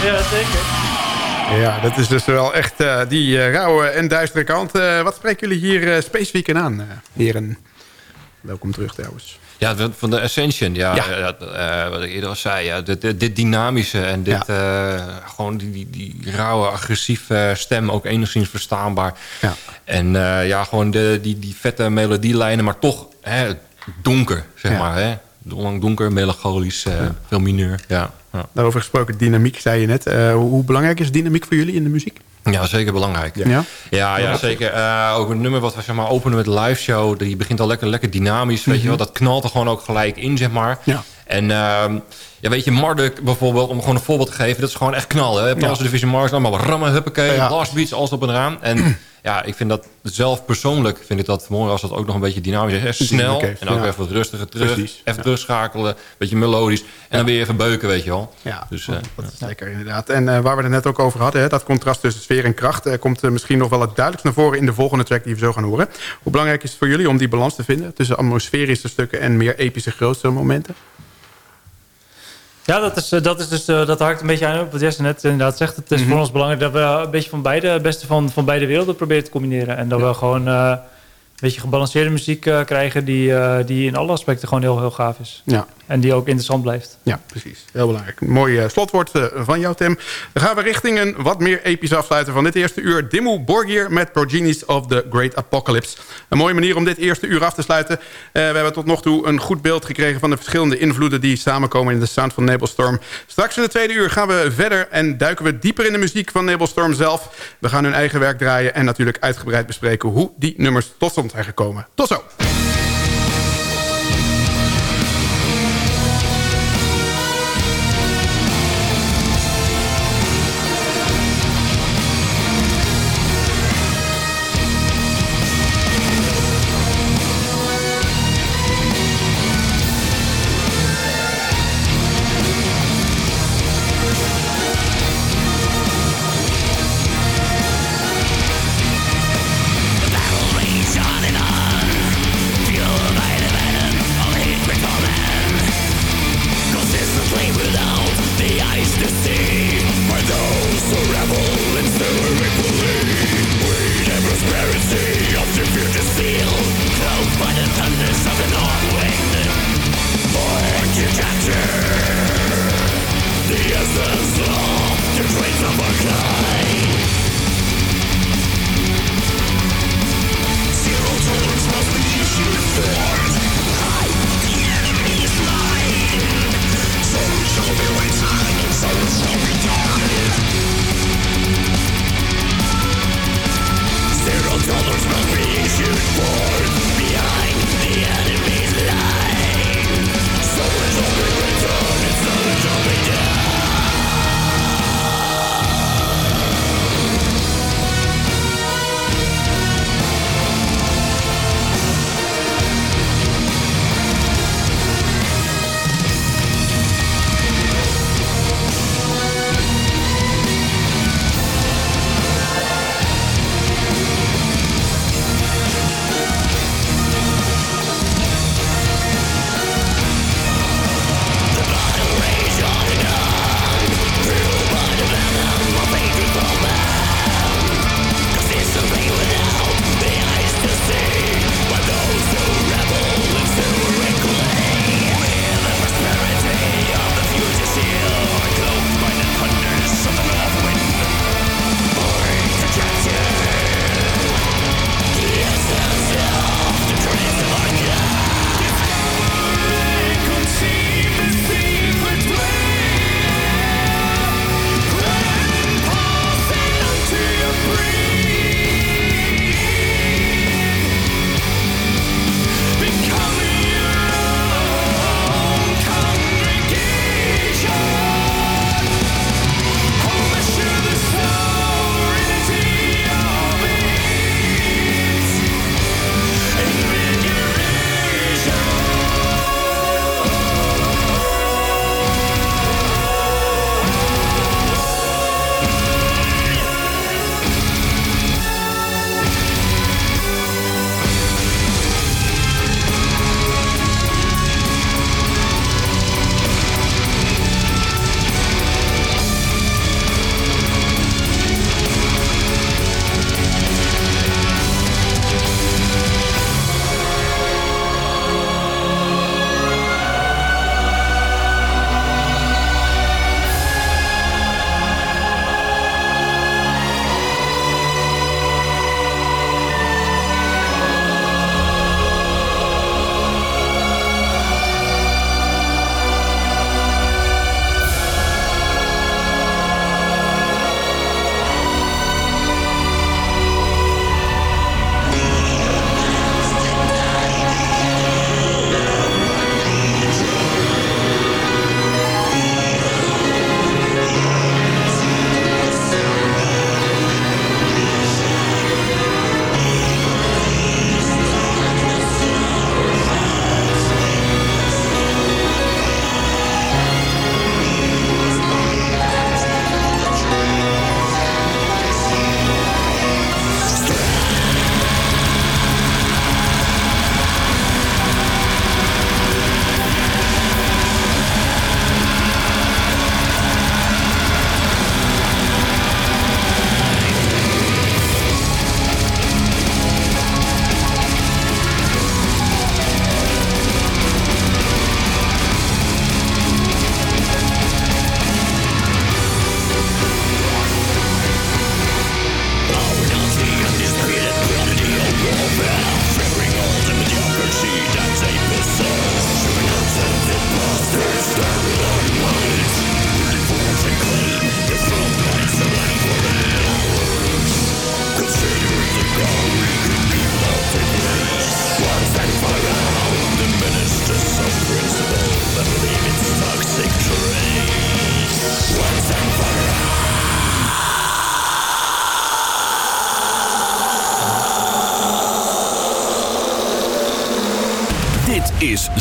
Ja, zeker.
Ja, dat is dus wel echt uh, die uh, rauwe en duistere kant. Uh, wat spreken jullie hier specifiek in aan, heren? Welkom terug trouwens.
Ja, van de Ascension. Ja, ja. Uh, wat ik eerder al zei. Ja, dit, dit, dynamische en dit, ja. uh, gewoon die, die, die rauwe, agressieve stem ook enigszins verstaanbaar. Ja. En uh, ja, gewoon de, die, die vette melodielijnen, maar toch hè, donker, zeg maar. Hè? Lang donker, melancholisch, veel mineur. Ja.
Daarover gesproken, dynamiek, zei je net. hoe belangrijk is dynamiek voor jullie in de muziek?
Ja, zeker belangrijk. Ja, ja, ja, zeker. Uh, ook een nummer wat we zeg maar, openen met een live show. Die begint al lekker, lekker dynamisch. Weet je wel, dat knalt er gewoon ook gelijk in, zeg maar. Ja. En uh, ja, weet je, Marduk bijvoorbeeld, om gewoon een voorbeeld te geven. Dat is gewoon echt knallen. Hè? Pas. Division Mars, allemaal rammen, huppakee, ja. blast beats, alles op en eraan. En ja, ik vind dat zelf persoonlijk vind ik dat mooi als dat ook nog een beetje dynamisch is. snel en ook even wat rustiger terug. Precies, even terugschakelen, een beetje melodisch. En dan weer even beuken, weet je wel.
Ja, dus, uh, dat is lekker inderdaad. En uh, waar we het net ook over hadden, hè, dat contrast tussen sfeer en kracht... Uh, komt misschien nog wel het duidelijkst naar voren in de volgende track die we zo gaan horen. Hoe belangrijk is het voor jullie om die balans te vinden... tussen atmosferische stukken en meer epische grootste momenten?
Ja, dat, is, dat, is dus, dat haakt een beetje aan op wat Jesse net inderdaad zegt. Het is mm -hmm. voor ons belangrijk dat we een beetje van beide, het beste van, van beide werelden proberen te combineren. En dat ja. we gewoon een beetje gebalanceerde muziek uh, krijgen die, uh, die in alle aspecten gewoon heel, heel gaaf is. Ja. En die ook interessant blijft.
Ja, precies. Heel belangrijk. Mooi slotwoord van jou, Tim. Dan gaan we richting een wat meer episch afsluiten van dit eerste uur. Dimmu Borgir met Progenies of the Great Apocalypse. Een mooie manier om dit eerste uur af te sluiten. we hebben tot nog toe een goed beeld gekregen van de verschillende invloeden... die samenkomen in de sound van Nebelstorm. Straks in de tweede uur gaan we verder en duiken we dieper in de muziek van Nebelstorm zelf. We gaan hun eigen werk draaien en natuurlijk uitgebreid bespreken... hoe die nummers tot stand gekomen. Tot zo!